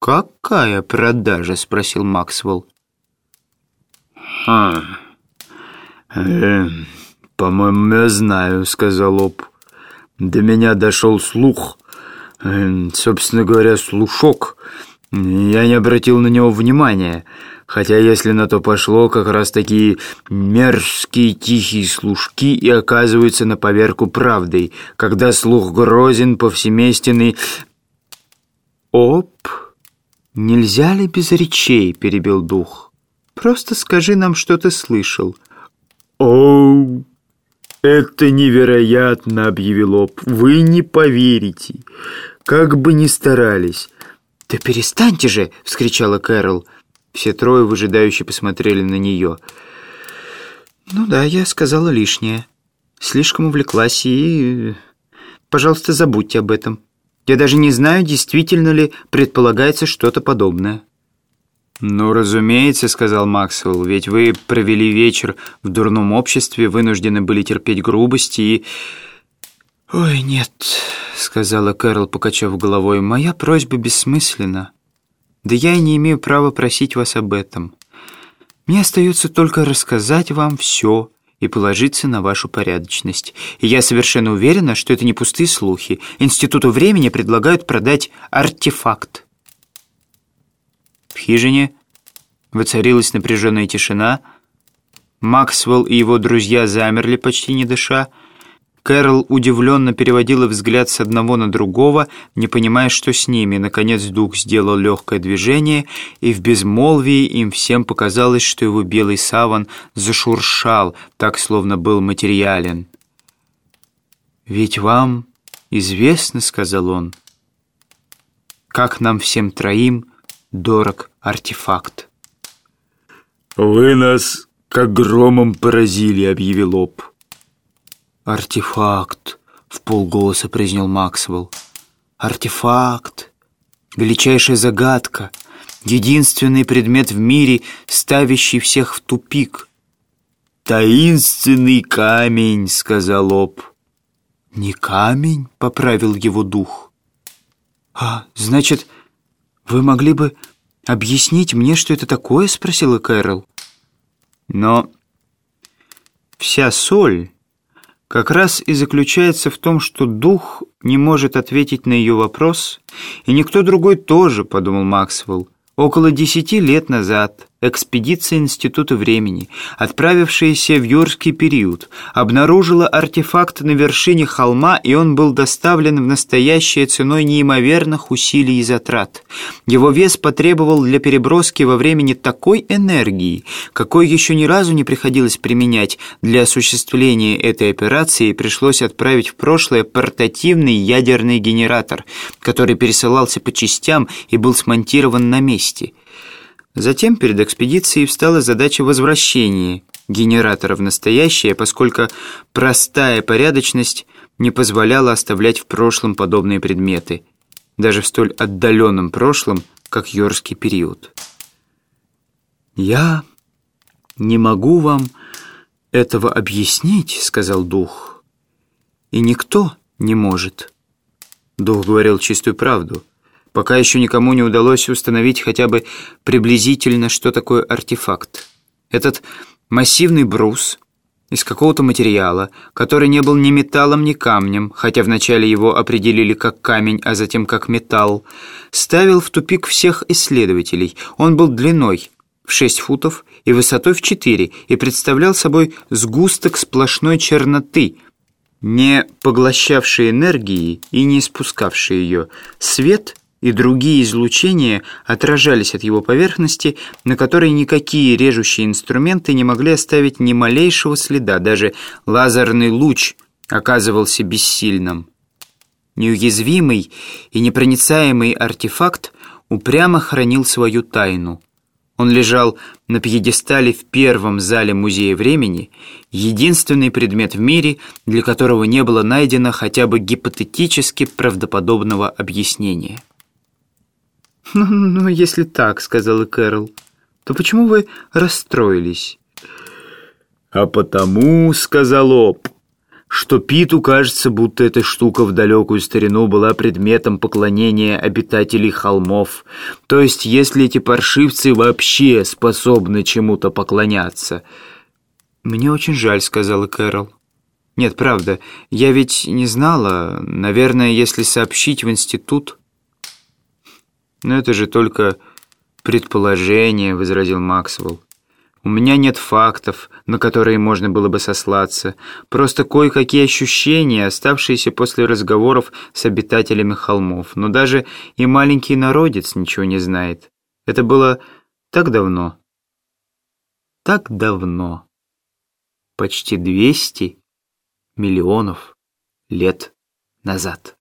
«Какая продажа?» — спросил Максвелл. «А, э, по-моему, я знаю», — сказал Об. «До меня дошел слух, э, собственно говоря, слушок. Я не обратил на него внимания». Хотя, если на то пошло, как раз такие мерзкие тихие служки и оказываются на поверку правдой, когда слух грозен, повсеместенный... «Оп, нельзя ли без речей?» — перебил дух. «Просто скажи нам, что ты слышал». «О, это невероятно!» — объявил Оп. «Вы не поверите, как бы ни старались». «Да перестаньте же!» — вскричала Кэрол. Все трое выжидающе посмотрели на нее. «Ну да, я сказала лишнее. Слишком увлеклась и... Пожалуйста, забудьте об этом. Я даже не знаю, действительно ли предполагается что-то подобное». «Ну, разумеется», — сказал Максвелл, «ведь вы провели вечер в дурном обществе, вынуждены были терпеть грубости и...» «Ой, нет», — сказала Кэрол, покачав головой, — «моя просьба бессмысленна. Да я и не имею права просить вас об этом. Мне остается только рассказать вам все и положиться на вашу порядочность. И я совершенно уверена, что это не пустые слухи. Институту времени предлагают продать артефакт. В хижине воцарилась напряженная тишина. Максвелл и его друзья замерли, почти не дыша. Кэрол удивленно переводила взгляд с одного на другого, не понимая, что с ними. Наконец дух сделал легкое движение, и в безмолвии им всем показалось, что его белый саван зашуршал, так, словно был материален. «Ведь вам известно, — сказал он, — как нам всем троим дорог артефакт». «Вы нас как громом поразили», — объявил Об. «Артефакт», — в полголоса произнес Максвелл. «Артефакт. Величайшая загадка. Единственный предмет в мире, ставящий всех в тупик». «Таинственный камень», — сказал Об. «Не камень», — поправил его дух. «А, значит, вы могли бы объяснить мне, что это такое?» — спросила Кэрол. «Но вся соль...» как раз и заключается в том, что дух не может ответить на ее вопрос, и никто другой тоже, подумал Максвелл. Около десяти лет назад экспедиция Института времени, отправившаяся в юрский период, обнаружила артефакт на вершине холма, и он был доставлен в настоящее ценой неимоверных усилий и затрат. Его вес потребовал для переброски во времени такой энергии, какой еще ни разу не приходилось применять. Для осуществления этой операции пришлось отправить в прошлое портативный ядерный генератор, который пересылался по частям и был смонтирован на месте – Затем перед экспедицией встала задача возвращения генератора в настоящее, поскольку простая порядочность не позволяла оставлять в прошлом подобные предметы, даже в столь отдаленном прошлом, как Йорский период. «Я не могу вам этого объяснить», — сказал дух. «И никто не может». Дух говорил чистую правду — Пока еще никому не удалось установить хотя бы приблизительно, что такое артефакт. Этот массивный брус из какого-то материала, который не был ни металлом, ни камнем, хотя вначале его определили как камень, а затем как металл, ставил в тупик всех исследователей. Он был длиной в 6 футов и высотой в 4 и представлял собой сгусток сплошной черноты, не поглощавший энергии и не испускавший ее. Свет — и другие излучения отражались от его поверхности, на которой никакие режущие инструменты не могли оставить ни малейшего следа, даже лазерный луч оказывался бессильным. Неуязвимый и непроницаемый артефакт упрямо хранил свою тайну. Он лежал на пьедестале в первом зале Музея времени, единственный предмет в мире, для которого не было найдено хотя бы гипотетически правдоподобного объяснения. «Ну, ну, если так», — сказала Кэрол, — «то почему вы расстроились?» «А потому», — сказал Об, — что Питу кажется, будто эта штука в далекую старину была предметом поклонения обитателей холмов. То есть, если эти паршивцы вообще способны чему-то поклоняться. «Мне очень жаль», — сказала Кэрол. «Нет, правда, я ведь не знала. Наверное, если сообщить в институт...» «Но это же только предположение», — возразил Максвелл. У меня нет фактов, на которые можно было бы сослаться, просто кое-какие ощущения, оставшиеся после разговоров с обитателями холмов. Но даже и маленький народец ничего не знает. Это было так давно. Так давно. Почти 200 миллионов лет назад.